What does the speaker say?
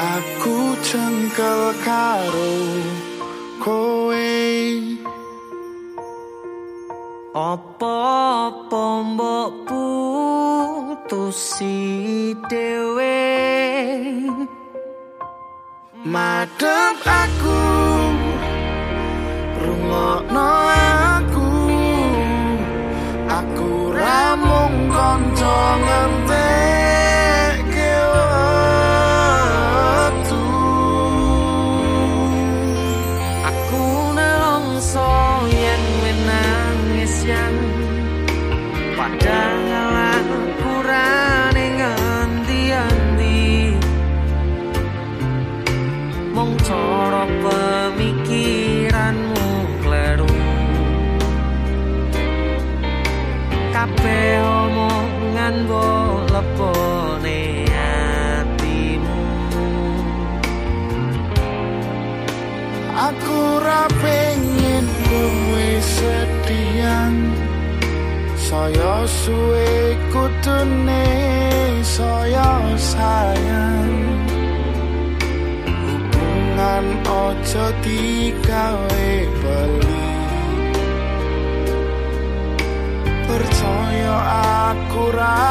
Aku cengkel karo kowe. Apa-apa mbok putusi dhewe? Madep aku Rungokno aku. Aku ramung konco ngentekke nelongso yen menangis yang Padahal aku rane ngendi-endi Mong cara pemikiranmu kleru. Kabeh omongan mbok lepone Aku ra Saya suwe kutune saya sayang. Hubungan ojo digawe beli Percaya aku ra